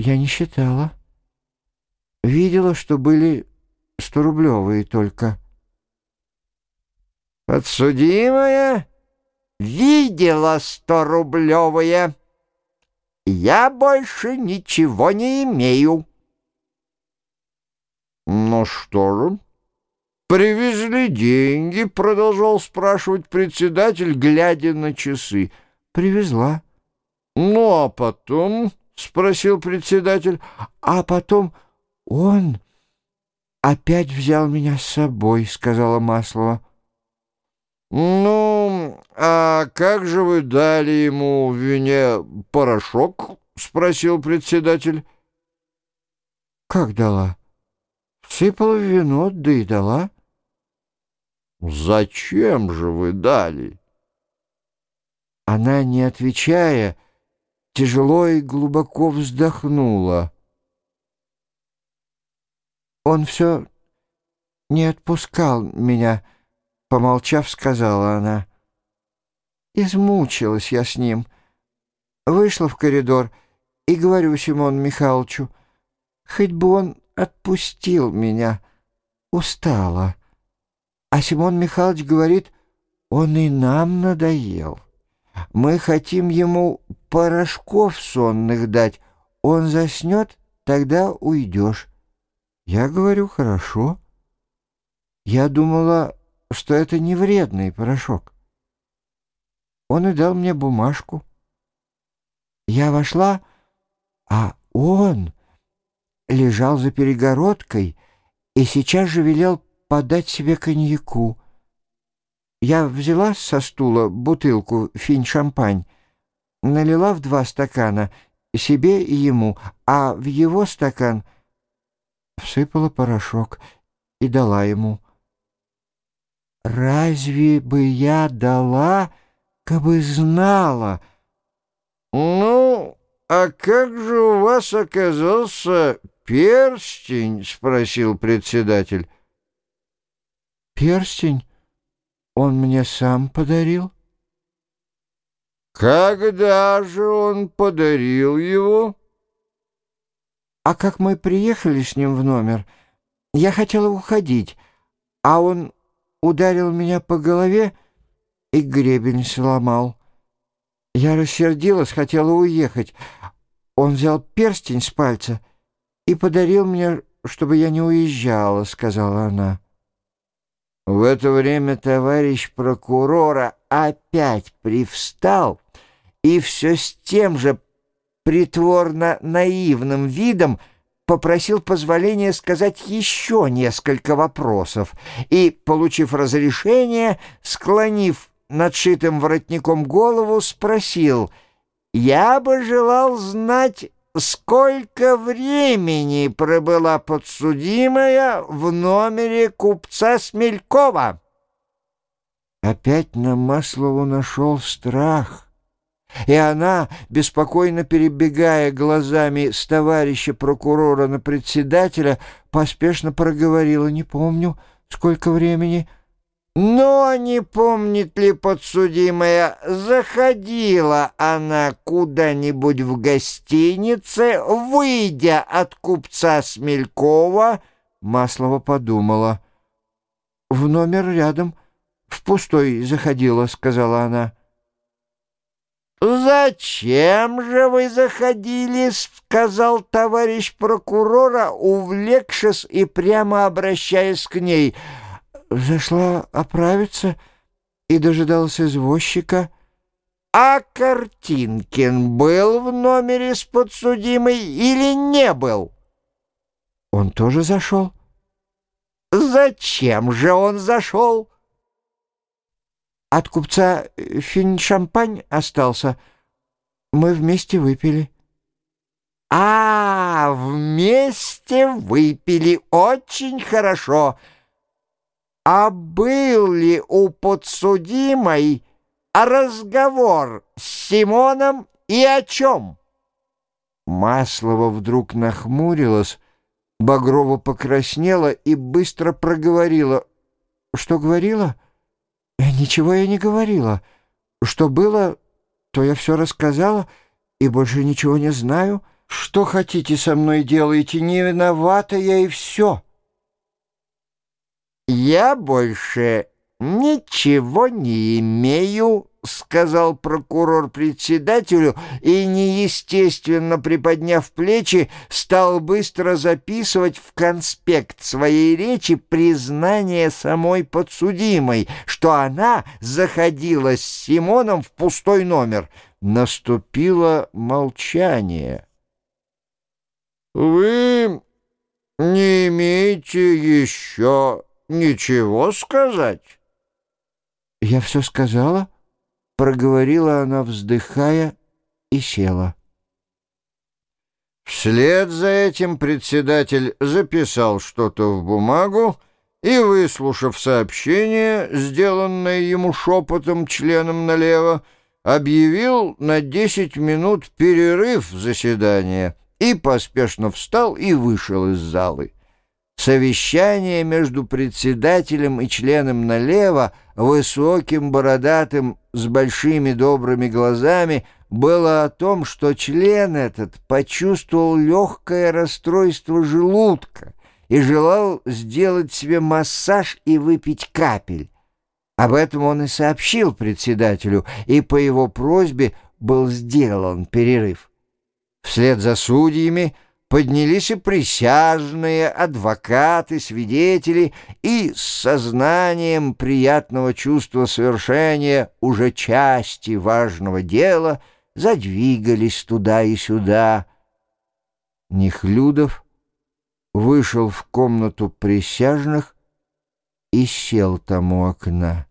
Я не считала. Видела, что были сторублевые только. Подсудимая видела сторублевые. Я больше ничего не имею. Ну что же, привезли деньги, продолжал спрашивать председатель, глядя на часы. Привезла. Ну, а потом, спросил председатель, а потом он опять взял меня с собой, сказала Маслова. «Ну, а как же вы дали ему в вине порошок?» — спросил председатель. «Как дала?» «Сыпала в вино, да и дала». «Зачем же вы дали?» Она, не отвечая, тяжело и глубоко вздохнула. Он все не отпускал меня, — Помолчав, сказала она. Измучилась я с ним. Вышла в коридор и говорю Симону Михайловичу, хоть бы он отпустил меня. Устала. А Симон Михайлович говорит, он и нам надоел. Мы хотим ему порошков сонных дать. Он заснет, тогда уйдешь. Я говорю, хорошо. Я думала, что это не вредный порошок. Он и дал мне бумажку. Я вошла, а он лежал за перегородкой и сейчас же велел подать себе коньяку. Я взяла со стула бутылку финь-шампань, налила в два стакана себе и ему, а в его стакан всыпала порошок и дала ему. Разве бы я дала, кабы знала? Ну, а как же у вас оказался перстень? Спросил председатель. Перстень он мне сам подарил. Когда же он подарил его? А как мы приехали с ним в номер, я хотела уходить, а он ударил меня по голове и гребень сломал. Я рассердилась, хотела уехать. Он взял перстень с пальца и подарил мне, чтобы я не уезжала, — сказала она. В это время товарищ прокурора опять привстал и все с тем же притворно наивным видом попросил позволения сказать еще несколько вопросов и, получив разрешение, склонив надшитым воротником голову, спросил «Я бы желал знать, сколько времени пробыла подсудимая в номере купца Смелькова?» Опять на Маслову нашел страх — и она, беспокойно перебегая глазами с товарища прокурора на председателя, поспешно проговорила «Не помню, сколько времени». Но не помнит ли подсудимая, заходила она куда-нибудь в гостинице, выйдя от купца Смелькова? Маслова подумала. «В номер рядом, в пустой заходила», — сказала она. «Зачем же вы заходили?» — сказал товарищ прокурора, увлекшись и прямо обращаясь к ней. «Зашла оправиться и дожидался извозчика». «А Картинкин был в номере с подсудимой или не был?» «Он тоже зашел». «Зачем же он зашел?» От купца э, финь-шампань остался. Мы вместе выпили. А, вместе выпили. Очень хорошо. А был ли у подсудимой разговор с Симоном и о чем? Маслова вдруг нахмурилась, Багрова покраснела и быстро проговорила. Что говорила? — «Ничего я не говорила. Что было, то я все рассказала и больше ничего не знаю». Что хотите со мной делаете? Не виновата я и все. Я больше ничего не имею, — сказал прокурор председателю и, неестественно приподняв плечи, стал быстро записывать в конспект своей речи признание самой подсудимой, что она заходила с Симоном в пустой номер. Наступило молчание. «Вы не имеете еще ничего сказать?» «Я все сказала?» Проговорила она, вздыхая, и села. Вслед за этим председатель записал что-то в бумагу и, выслушав сообщение, сделанное ему шепотом членом налево, объявил на десять минут перерыв заседания и поспешно встал и вышел из залы. Совещание между председателем и членом налево, высоким, бородатым, с большими добрыми глазами, было о том, что член этот почувствовал легкое расстройство желудка и желал сделать себе массаж и выпить капель. Об этом он и сообщил председателю, и по его просьбе был сделан перерыв. Вслед за судьями поднялись и присяжные, адвокаты, свидетели, и с сознанием приятного чувства совершения уже части важного дела задвигались туда и сюда. Нехлюдов вышел в комнату присяжных и сел там у окна.